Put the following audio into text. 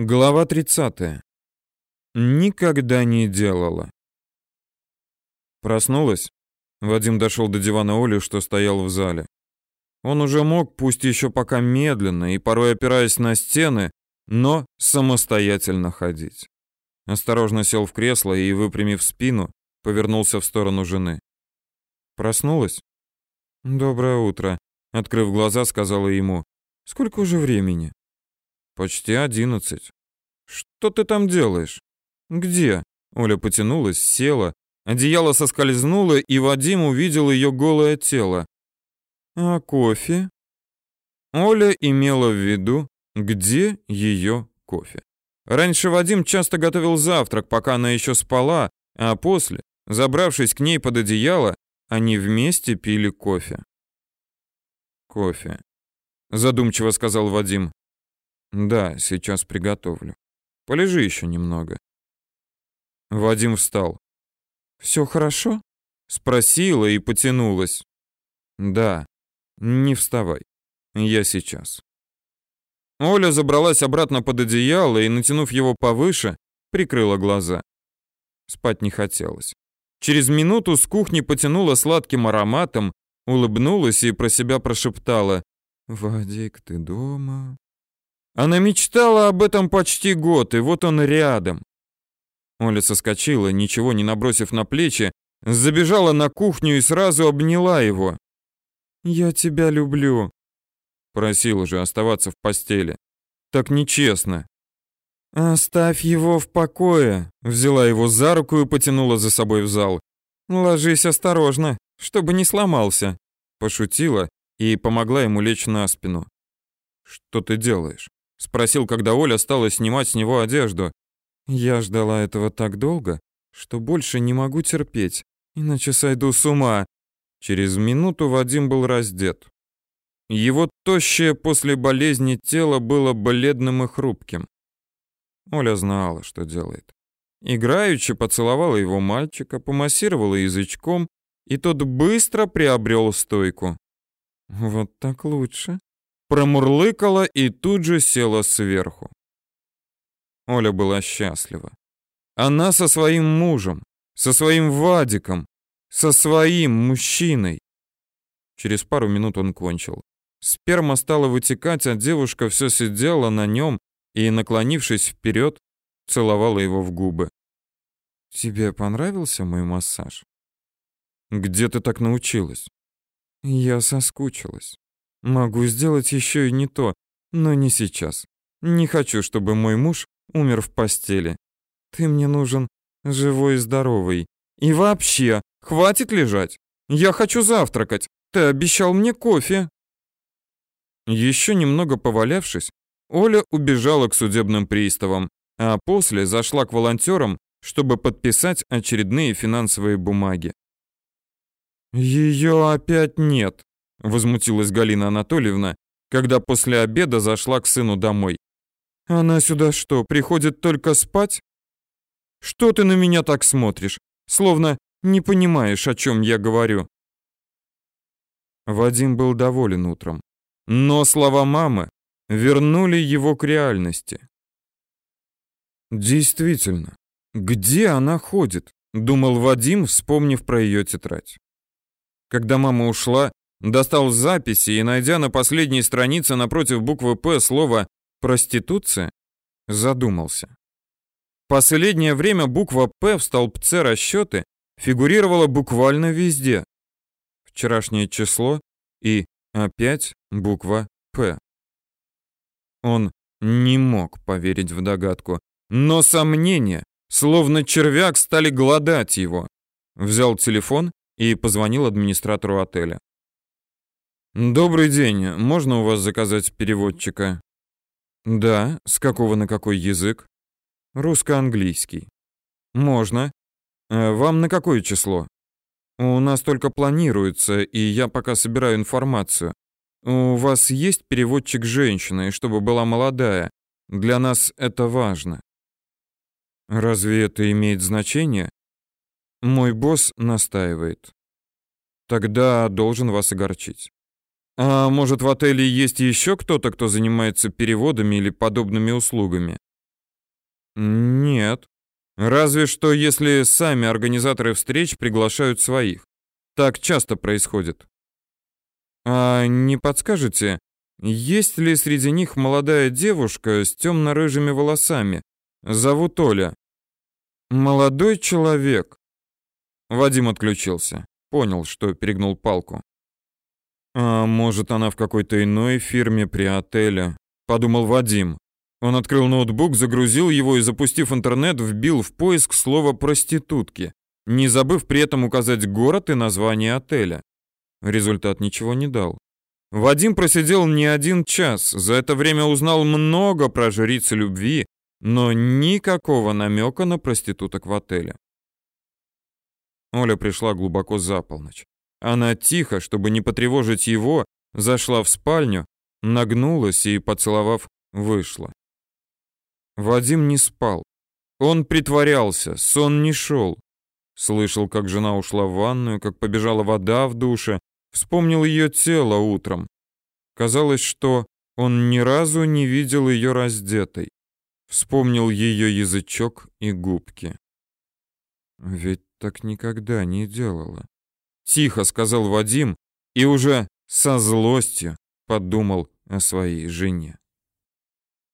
Глава 30. Никогда не делала. Проснулась. Вадим дошел до дивана Оли, что стоял в зале. Он уже мог, пусть еще пока медленно и порой опираясь на стены, но самостоятельно ходить. Осторожно сел в кресло и, выпрямив спину, повернулся в сторону жены. Проснулась? Доброе утро, открыв глаза, сказала ему. Сколько уже времени? Почти одиннадцать. Что ты там делаешь? Где? Оля потянулась, села. Одеяло соскользнуло, и Вадим увидел ее голое тело. А кофе? Оля имела в виду, где ее кофе. Раньше Вадим часто готовил завтрак, пока она еще спала, а после, забравшись к ней под одеяло, они вместе пили кофе. Кофе, задумчиво сказал Вадим. Да, сейчас приготовлю. Полежи еще немного. Вадим встал. Все хорошо? спросила и потянулась. Да. Не вставай. Я сейчас. Оля забралась обратно под одеяло и, натянув его повыше, прикрыла глаза. Спать не хотелось. Через минуту с кухни потянула сладким ароматом, улыбнулась и про себя прошептала: "Вадик, ты дома?" Она мечтала об этом почти год, и вот он рядом. Оля соскочила, ничего не набросив на плечи, забежала на кухню и сразу обняла его. «Я тебя люблю», — просил уже оставаться в постели. «Так нечестно». «Оставь его в покое», — взяла его за руку и потянула за собой в зал. «Ложись осторожно, чтобы не сломался», — пошутила и помогла ему лечь на спину. «Что ты делаешь?» Спросил, когда Оля стала снимать с него одежду. Я ждала этого так долго, что больше не могу терпеть, иначе сойду с ума. Через минуту Вадим был раздет. Его тощее после болезни тело было бледным и хрупким. Оля знала, что делает. Играючи поцеловала его мальчика, помассировала язычком, и тот быстро приобрел стойку. Вот так лучше, промурлыкала и тут же села сверху. Оля была счастлива. Она со своим мужем, со своим Вадиком, со своим мужчиной. Через пару минут он кончил. Сперма стала вытекать, а девушка все сидела на нем и, наклонившись вперед, целовала его в губы. «Тебе понравился мой массаж?» «Где ты так научилась?» «Я соскучилась». Могу сделать еще и не то, но не сейчас. Не хочу, чтобы мой муж умер в постели. Ты мне нужен живой и здоровый. И вообще, хватит лежать. Я хочу завтракать. Ты обещал мне кофе. Еще немного повалявшись, Оля убежала к судебным приставам, а после зашла к волонтерам, чтобы подписать очередные финансовые бумаги. Ее опять нет, возмутилась Галина Анатольевна, когда после обеда зашла к сыну домой. Она сюда что, приходит только спать? Что ты на меня так смотришь, словно не понимаешь, о чем я говорю? Вадим был доволен утром, но слова мамы вернули его к реальности. Действительно, где она ходит? думал Вадим, вспомнив про ее тетрадь. Когда мама ушла, достал записи и, найдя на последней странице напротив буквы «П» слово «проституция», задумался. Последнее время буква «П» в столбце расчеты фигурировала буквально везде. Вчерашнее число и опять буква «П». Он не мог поверить в догадку, но сомнения, словно червяк, стали глодать его. Взял телефон и позвонил администратору отеля. Добрый день. Можно у вас заказать переводчика? Да. С какого на какой язык? Русско-английский. Можно. А вам на какое число? У нас только планируется, и я пока собираю информацию. У вас есть переводчик женщина, и чтобы была молодая. Для нас это важно. Разве это имеет значение? Мой босс настаивает. Тогда должен вас огорчить. А может, в отеле есть еще кто-то, кто занимается переводами или подобными услугами? Нет. Разве что если сами организаторы встреч приглашают своих. Так часто происходит. А не подскажете, есть ли среди них молодая девушка с темно-рыжими волосами? Зовут Оля. Молодой человек. Вадим отключился. Понял, что перегнул палку. А может, она в какой-то иной фирме при отеле, подумал Вадим. Он открыл ноутбук, загрузил его и, запустив интернет, вбил в поиск слово проститутки, не забыв при этом указать город и название отеля. Результат ничего не дал. Вадим просидел не один час, за это время узнал много про жрицы любви, но никакого намека на проституток в отеле. Оля пришла глубоко за полночь. Она тихо, чтобы не потревожить его, зашла в спальню, нагнулась и, поцеловав, вышла. Вадим не спал. Он притворялся, сон не шел. Слышал, как жена ушла в ванную, как побежала вода в душе, вспомнил ее тело утром. Казалось, что он ни разу не видел ее раздетой. Вспомнил ее язычок и губки. Ведь так никогда не делала. Тихо сказал Вадим и уже со злостью подумал о своей жене.